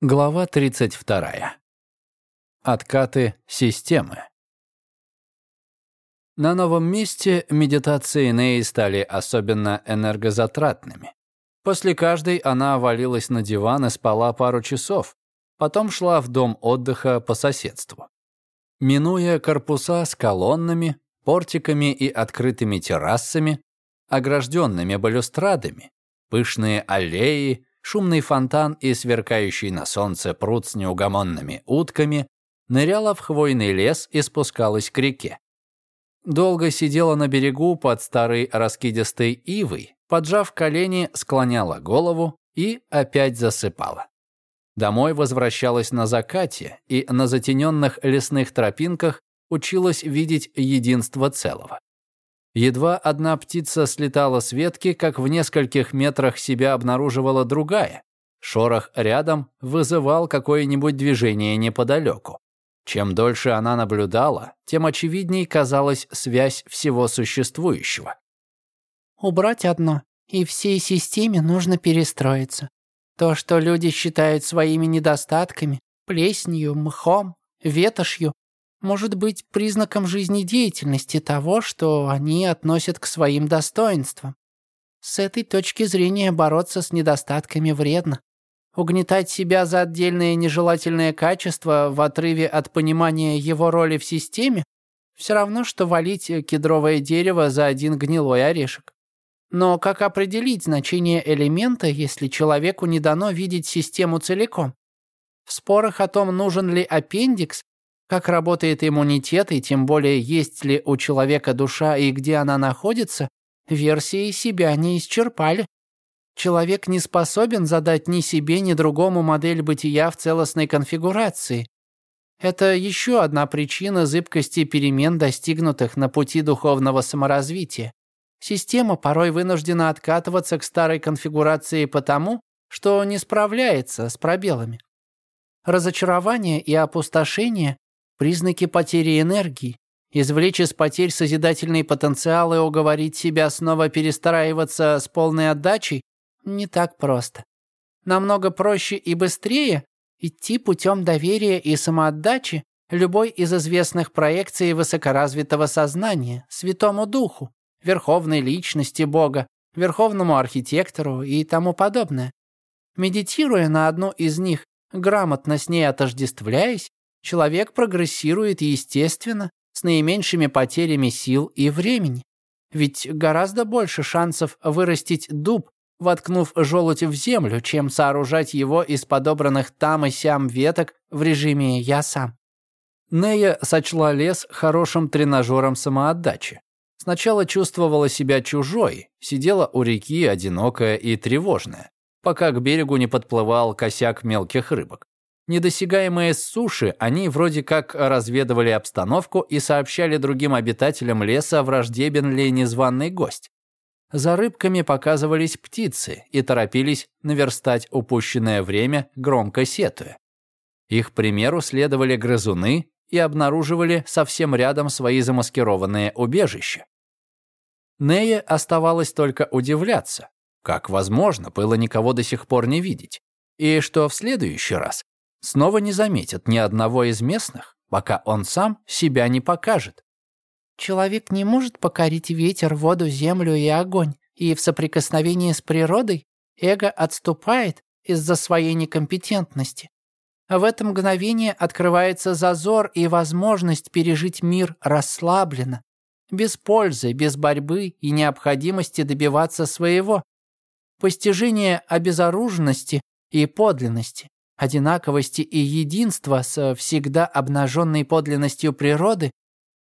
Глава 32. Откаты системы. На новом месте медитации Неи стали особенно энергозатратными. После каждой она валилась на диван и спала пару часов, потом шла в дом отдыха по соседству. Минуя корпуса с колоннами, портиками и открытыми террасами, огражденными балюстрадами, пышные аллеи, шумный фонтан и сверкающий на солнце пруд с неугомонными утками, ныряла в хвойный лес и спускалась к реке. Долго сидела на берегу под старой раскидистой ивой, поджав колени, склоняла голову и опять засыпала. Домой возвращалась на закате и на затененных лесных тропинках училась видеть единство целого. Едва одна птица слетала с ветки, как в нескольких метрах себя обнаруживала другая. Шорох рядом вызывал какое-нибудь движение неподалеку. Чем дольше она наблюдала, тем очевидней казалась связь всего существующего. «Убрать одно, и всей системе нужно перестроиться. То, что люди считают своими недостатками, плесенью, мхом, ветошью, может быть признаком жизнедеятельности того, что они относят к своим достоинствам. С этой точки зрения бороться с недостатками вредно. Угнетать себя за отдельные нежелательные качества в отрыве от понимания его роли в системе все равно, что валить кедровое дерево за один гнилой орешек. Но как определить значение элемента, если человеку не дано видеть систему целиком? В спорах о том, нужен ли аппендикс, как работает иммунитет и тем более есть ли у человека душа и где она находится, версии себя не исчерпали. Человек не способен задать ни себе, ни другому модель бытия в целостной конфигурации. Это еще одна причина зыбкости перемен, достигнутых на пути духовного саморазвития. Система порой вынуждена откатываться к старой конфигурации потому, что не справляется с пробелами. Разочарование и опустошение признаки потери энергии, извлечь из потерь созидательный потенциал и уговорить себя снова перестраиваться с полной отдачей не так просто. Намного проще и быстрее идти путем доверия и самоотдачи любой из известных проекций высокоразвитого сознания, Святому Духу, Верховной Личности Бога, Верховному Архитектору и тому подобное. Медитируя на одну из них, грамотно с ней отождествляясь, человек прогрессирует естественно, с наименьшими потерями сил и времени. Ведь гораздо больше шансов вырастить дуб, воткнув желудь в землю, чем сооружать его из подобранных там и сям веток в режиме «я сам». Нея сочла лес хорошим тренажером самоотдачи. Сначала чувствовала себя чужой, сидела у реки одинокая и тревожная, пока к берегу не подплывал косяк мелких рыбок. Недосягаемые с суши, они вроде как разведывали обстановку и сообщали другим обитателям леса, враждебен ли незваный гость. За рыбками показывались птицы и торопились наверстать упущенное время, громко сетуя. Их примеру следовали грызуны и обнаруживали совсем рядом свои замаскированные убежища. Нея оставалось только удивляться, как возможно было никого до сих пор не видеть, и что в следующий раз снова не заметят ни одного из местных, пока он сам себя не покажет. Человек не может покорить ветер, воду, землю и огонь, и в соприкосновении с природой эго отступает из-за своей некомпетентности. В это мгновение открывается зазор и возможность пережить мир расслабленно, без пользы, без борьбы и необходимости добиваться своего. Постижение обезоруженности и подлинности одинаковости и единства с всегда обнаженной подлинностью природы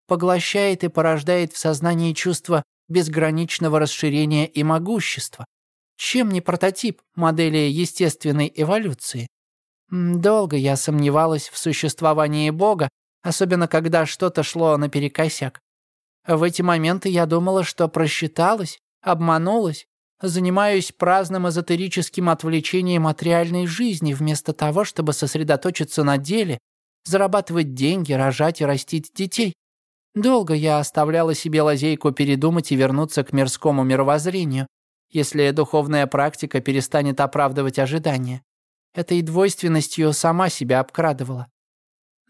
поглощает и порождает в сознании чувство безграничного расширения и могущества. Чем не прототип модели естественной эволюции? Долго я сомневалась в существовании Бога, особенно когда что-то шло наперекосяк. В эти моменты я думала, что просчиталась, обманулась Занимаюсь праздным эзотерическим отвлечением от реальной жизни, вместо того, чтобы сосредоточиться на деле, зарабатывать деньги, рожать и растить детей. Долго я оставляла себе лазейку передумать и вернуться к мирскому мировоззрению, если духовная практика перестанет оправдывать ожидания. этой двойственностью сама себя обкрадывала.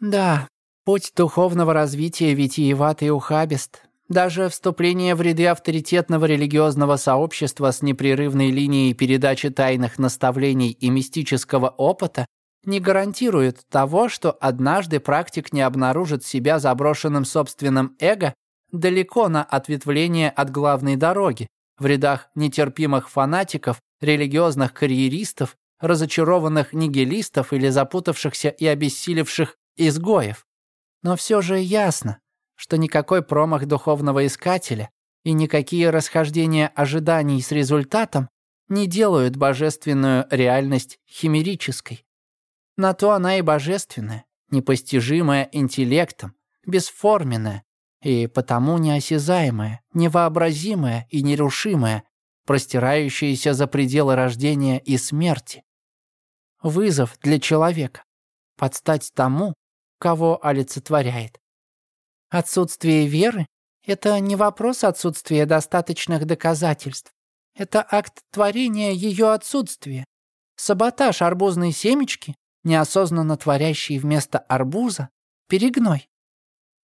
Да, путь духовного развития витиеват и ухабист. Даже вступление в ряды авторитетного религиозного сообщества с непрерывной линией передачи тайных наставлений и мистического опыта не гарантирует того, что однажды практик не обнаружит себя заброшенным собственным эго далеко на ответвление от главной дороги, в рядах нетерпимых фанатиков, религиозных карьеристов, разочарованных нигилистов или запутавшихся и обессилевших изгоев. Но все же ясно, что никакой промах духовного искателя и никакие расхождения ожиданий с результатом не делают божественную реальность химерической. На то она и божественная, непостижимая интеллектом, бесформенная и потому неосязаемая, невообразимая и нерушимая, простирающаяся за пределы рождения и смерти. Вызов для человека – подстать тому, кого олицетворяет. Отсутствие веры – это не вопрос отсутствия достаточных доказательств. Это акт творения ее отсутствия. Саботаж арбузной семечки, неосознанно творящий вместо арбуза, перегной.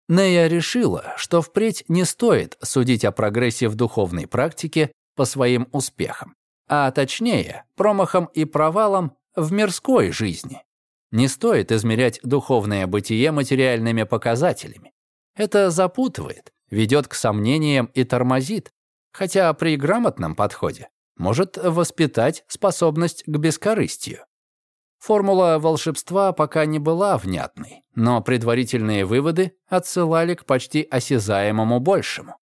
Нея решила, что впредь не стоит судить о прогрессе в духовной практике по своим успехам, а точнее, промахам и провалам в мирской жизни. Не стоит измерять духовное бытие материальными показателями. Это запутывает, ведет к сомнениям и тормозит, хотя при грамотном подходе может воспитать способность к бескорыстию. Формула волшебства пока не была внятной, но предварительные выводы отсылали к почти осязаемому большему.